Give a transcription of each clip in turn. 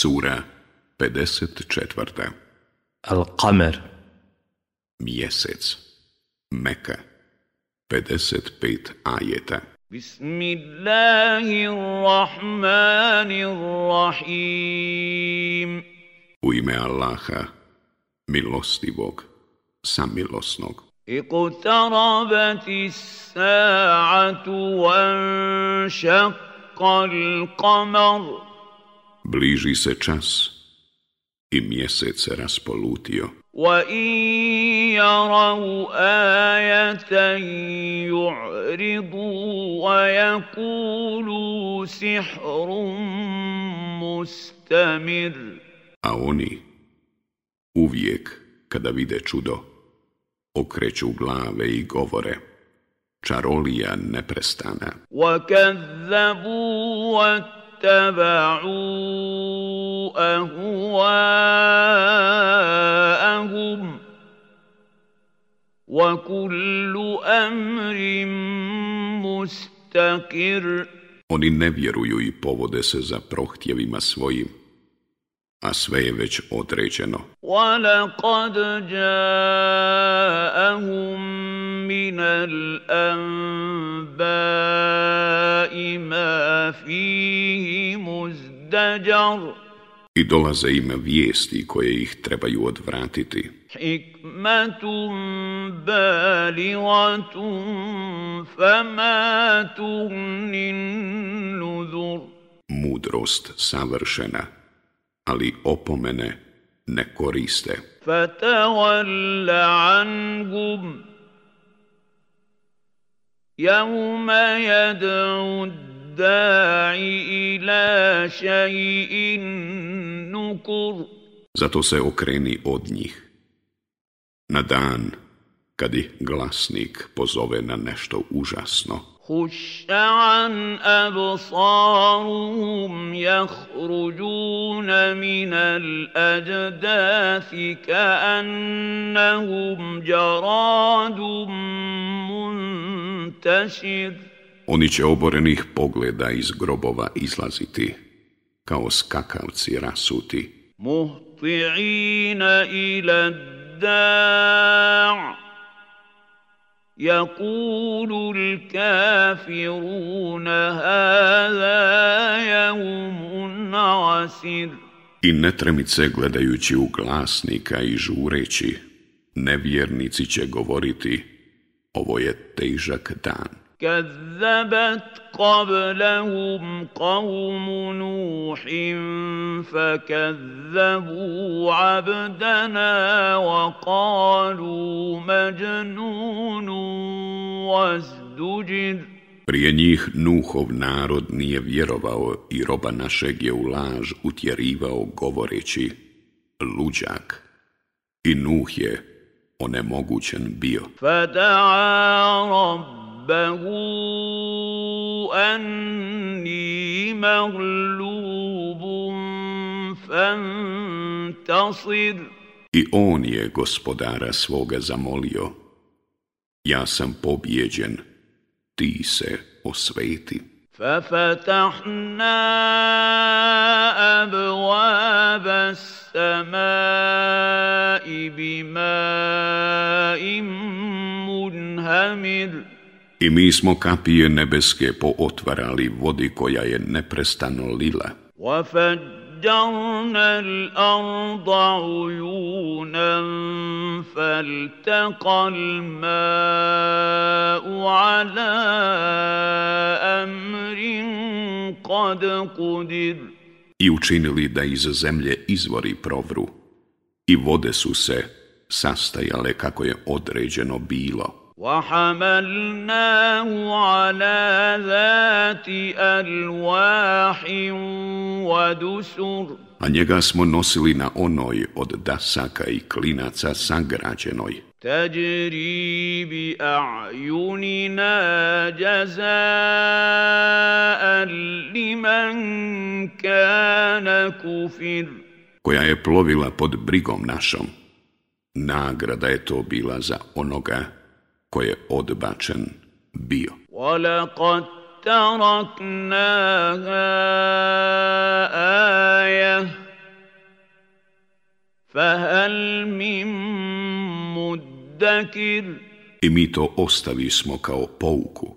Sura 54. Al-Qamer Mjesec Meka 55 ajeta Bismillahirrahmanirrahim U ime Allaha, milostivog, samilosnog. اقتربت الساعة وانشق القمر Bliži se čas i mjesec se raspolutio. وإن يروا آية يعرضوا ويقولوا سحر مستمر A oni uvijek kada vide čudo okreću glave i govore čarolija neprestana. وكذبوا واتبعوا أهواءهم وكل أمر مستقر Oni ne vjeruju i povode se za prohtjevima svojim, a sve je već određeno. ولقد جاءهم من الأنباء ما فيه مزدجر I dolaze im vijesti koje ih trebaju odvratiti. حكمة بالغة فما تغني النذر Mudrost savršena, ali opomene ne koriste. Fatawalla angum Jevme yad'u da'i ila shay'in nukur Zato se okreni od njih. Na dan kad ih glasnik pozove na nešto užasno. خش عن أبصارهم يخرجون من الأجداث كأنهم جراد منتشر Oni će oborenih pogleda iz grobova izlaziti, kao skakavci rasuti. مهطعين إلى الداع يقول الكافرون هذا يوم عسر I netremice gledajući u glasnika i žureći, nevjernici će govoriti, ovo je težak dan. كذبت قبلهم قوم نوح فكذبوا عبدنا وقالوا مجنون وازدجر Prije njih Nuhov narod nije vjerovao i roba našeg je u laž utjerivao govoreći luđak. I Nuh je onemogućen bio. فدعا ربه أني مغلوب فانتصر I on je gospodara svoga zamolio. Ja sam pobjeđen, ti se osveti. ففتحنا أبواب السماء بماء منهمر I mi smo kapije nebeske pootvarali vodi koja je neprestano lila. وفجرنا الأرض عيونا فالتقى الماء على أمر قد قدر I učinili da iz zemlje izvori provru. I vode su se sastajale kako je određeno bilo. وحملناه على ذات ألواح ودسر A njega smo nosili na onoj od dasaka i klinaca sagrađenoj. تجري بأعيننا جزاء لمن كان كفر koja je plovila pod brigom našom. Nagrada je to bila za onoga ko je odbačen bio. ولقد تركناها آية فهل من مدكر I mi to ostavismo kao pouku.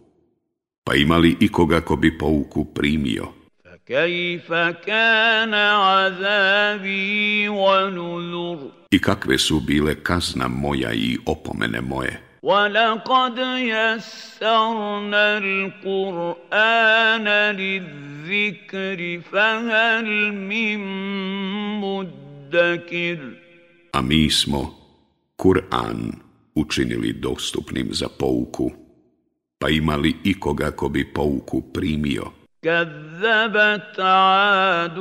Pa imali ikoga ko bi pouku primio? فكيف كان عذابي ونذر I kakve su bile kazna moja i opomene moje? ولقد يسرنا القرآن للذكر فهل من مدكر A mi smo Kur'an učinili dostupnim za pouku, pa imali ikoga ko bi pouku primio? كذبت عاد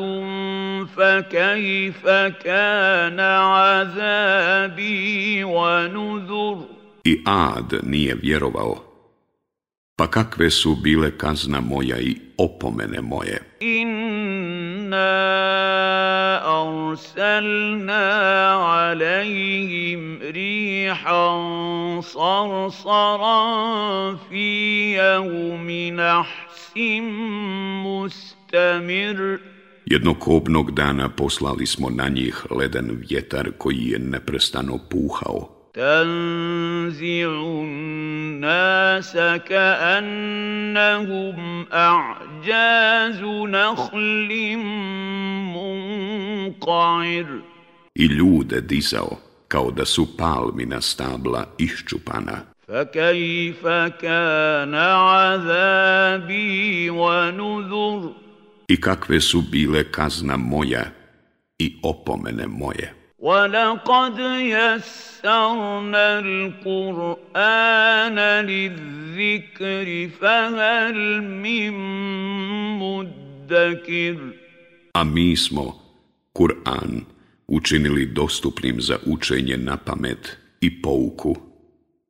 فكيف كان عذابي ونذر i ad nije vjerovao, pa kakve su bile kazna moja i opomene moje. Inna arsalna alaihim rihan sarsaran fi jevmin ahsim mustamir. Jednokobnog dana poslali smo na njih leden vjetar koji je neprestano puhao تنزع الناس كأنهم أعجاز نخل منقعر I ljude dizao kao da su palmina stabla iščupana. فكيف كان عذابي ونذر I kakve su bile kazna moja i opomene moje. ولقد يسرنا القرآن للذكر فهل من مدكر A mi smo Kur'an učinili dostupnim za učenje na pamet i pouku,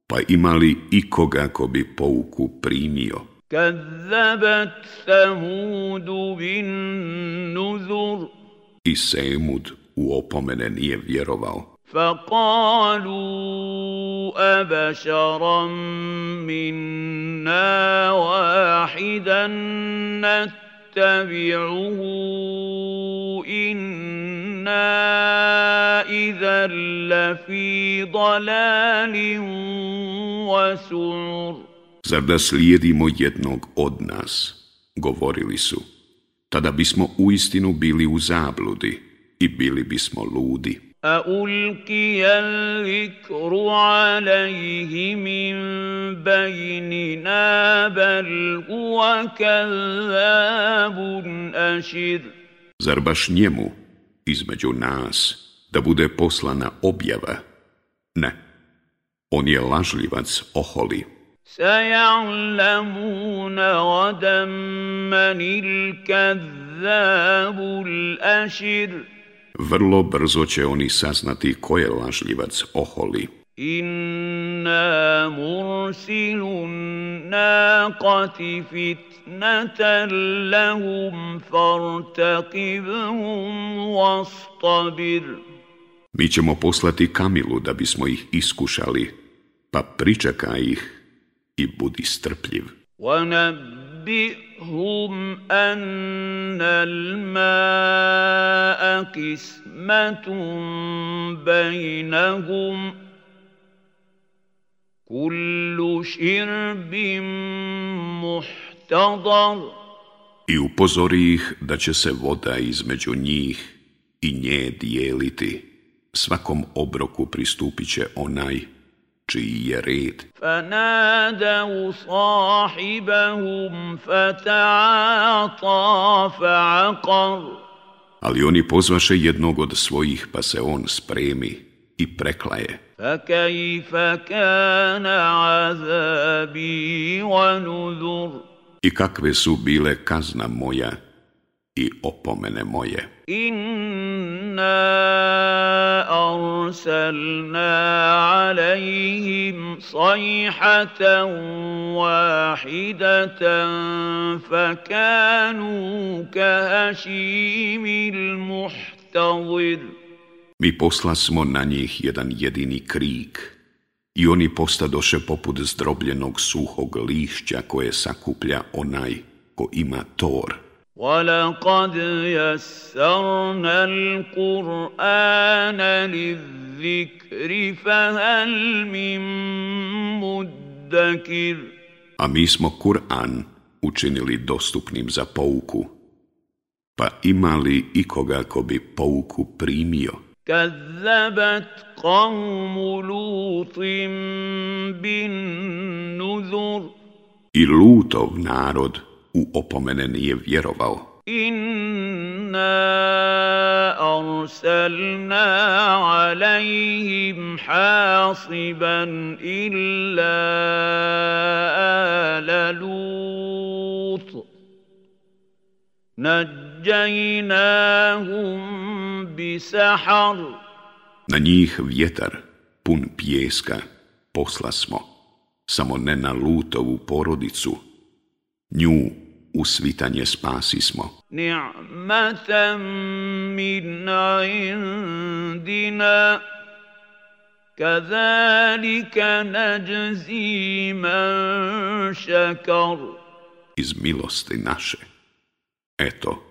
pa imali ikoga ko bi pouku primio. كذبت ثمود بالنذر I Semud u opomene nije vjerovao. فقالوا أبشرا منا واحدا نتبعه إنا إذا لفي ضلال وسعر Zar da slijedimo jednog od nas, govorili su, tada bismo uistinu bili u zabludi i bili bismo ludi. ألقي Zar baš njemu, između nas, da bude poslana objava? Ne, on je lažljivac oholi. سيعلمون غدا manil الكذاب الأشر Vrlo brzo će oni saznati ko je lažljivac oholi. إنا مرسل الناقة فتنة لهم فارتقبهم واصطبر Mi ćemo poslati Kamilu da bismo ih iskušali, pa pričekaj ih i budi strpljiv. ونبئهم أن الماء قسمة بينهم كل شرب محتضر I upozori ih da će se voda između njih i nje dijeliti. Svakom obroku pristupit će onaj čiji je red. فنادوا صاحبهم فتعاطى فعقر Ali oni pozvaše jednog od svojih, pa se on spremi i preklaje. فكيف كان عذابي ونذر I kakve su bile kazna moja i opomene moje. إنا أرسلنا عليهم صيحة واحدة فكانوا كهشيم المحتضر Mi poslasmo na njih jedan jedini krik i oni postadoše poput zdrobljenog suhog lišća koje sakuplja onaj ko ima tor. ولقد يسرنا القرآن للذكر فهل من مدكر A mi smo Kur'an učinili dostupnim za pouku. Pa ima li ikoga ko bi pouku primio? كذبت قوم لوط بالنذر I Lutov narod u opomene nije vjerovao. إنا أرسلنا عليهم حاصبا إلا آل لوط نجيناهم بسحر Na njih vjetar, pun pijeska, posla smo, samo ne na Lutovu porodicu. Nju u svitanje spasi smo. Ni'matan min. Iz milosti naše. Eto,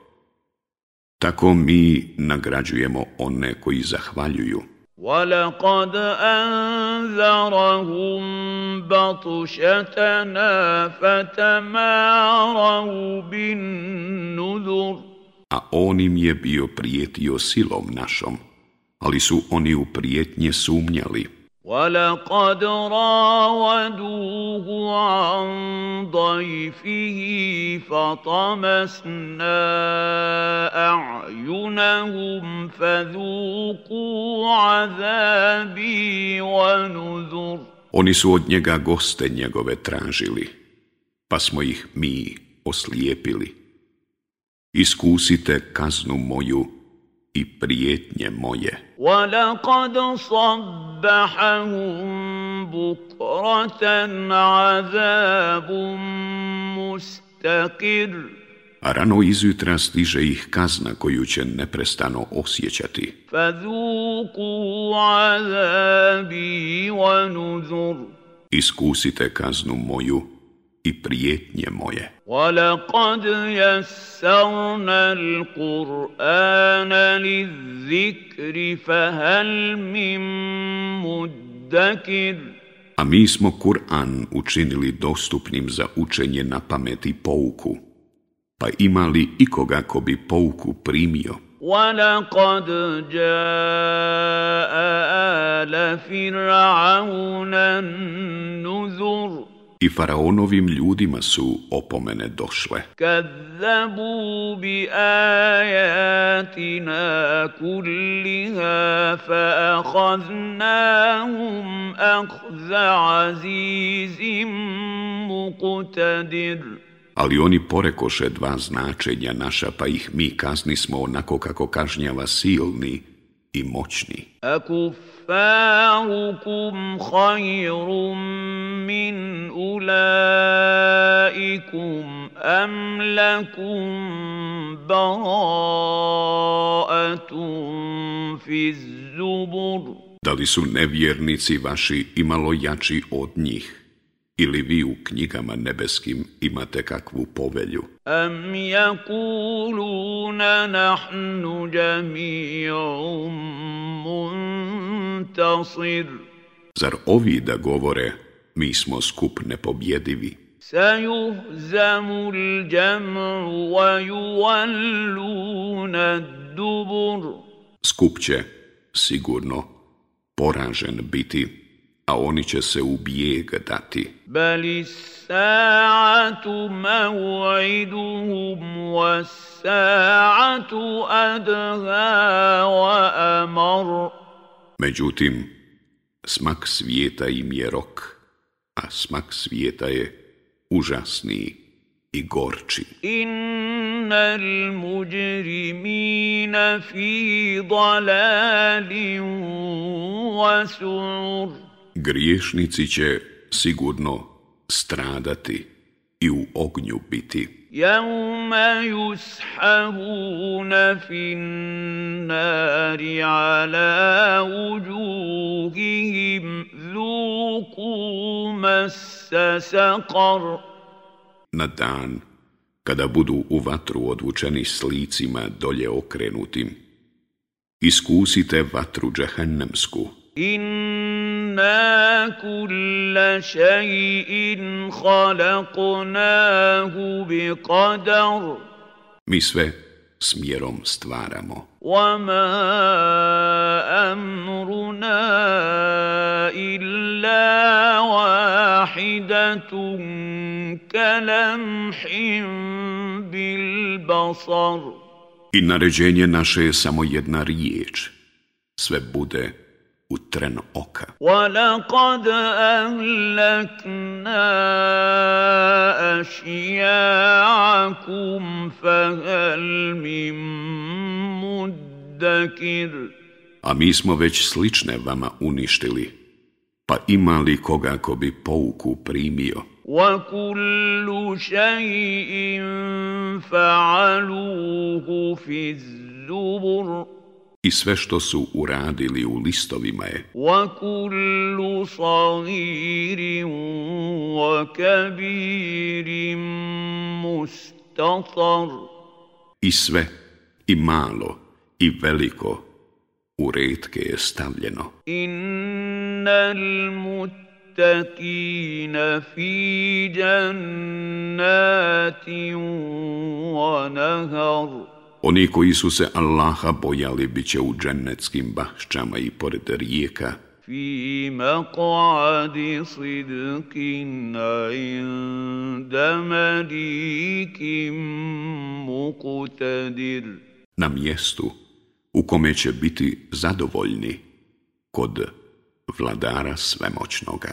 tako mi nagrađujemo one koji zahvaljuju. ولقد أنذرهم بطشتنا فتماروا بالنذر A on im je bio prijetio silom našom, ali su oni u prijetnje sumnjali. ولقد راودوه عن ضيفه فطمسنا أعينهم فذوقوا عذابي ونذر Oni su od njega goste njegove tražili, pa smo ih mi oslijepili. Iskusite kaznu moju i prijetnje moje. ولقد صبحهم بكرة عذاب مستقر A rano izjutra stiže ih kazna koju će neprestano osjećati. فذوقوا عذابي ونذر Iskusite kaznu moju i prijetnje moje. ولقد يسرنا القرآن للذكر فهل من مدكر A mi smo Kur'an učinili dostupnim za učenje na pameti pouku. Pa ima li ikoga ko bi pouku primio? ولقد جاء آل فرعون النذر i faraonovim ljudima su opomene došle. Kazzabu bi ajatina kulliha fa ahaznahum ahza azizim muqtadir. Ali oni porekoše dva značenja naša, pa ih mi kaznismo onako kako kažnjava silni i moćni. Akufarukum hajrum min أولئكم أم لكم براءة في الزبر Da li su nevjernici vaši imalo jači od njih? Ili vi u knjigama nebeskim imate kakvu povelju? أم يقولون نحن جميع منتصر Zar ovi da govore, mi smo skup nepobjedivi. Sajuhzamu l'đam'u wa juwalluna dubur. Skup će, sigurno, poražen biti, a oni će se u bijeg dati. Bali sa'atu mav'iduhum wa sa'atu adha wa amar. Međutim, smak svijeta im je rok a smak svijeta je užasniji i gorči. Innal mujrimina fi dalalin wasur. Griješnici će sigurno stradati i u ognju biti. Jauma yushabuna fin nari ala uđuhihim مس سقر Na dan kada budu u vatru odvučeni s licima dolje okrenutim. Iskusite vatru džehennemsku. Inna kulla še'in khalaqnahu bi qadar. Mi sve smjerom stvaramo. وَمَا أَمْرُنَا إِلَّا وَاحِدَةٌ كَلَمْحٍ بِالْبَصَرِ I naređenje naše je samo jedna riječ. Sve bude u tren oka. وَلَقَدْ أَهْلَكْنَا أَشْيَاعَكُمْ فَهَلْ مِن مُدَّكِرٍ A mi smo već slične vama uništili, pa ima li koga ko bi pouku primio? وَكُلُّ شَيْءٍ فَعَلُوهُ فِي الزُّبُرِ I sve što su uradili u listovima je. وَكُلُّ صَغِيرٍ وَكَبِيرٍ مُسْتَطَرٍ I sve, i malo, i veliko, u redke je stavljeno. إِنَّ الْمُتَّقِينَ فِي جَنَّاتٍ وَنَهَرٍ Oni koji su se Allaha bojali bit će u džennetskim bašćama i pored rijeka, في مقعد صدق عند مليك مقتدر na mjestu u kome će biti zadovoljni kod vladara svemoćnoga.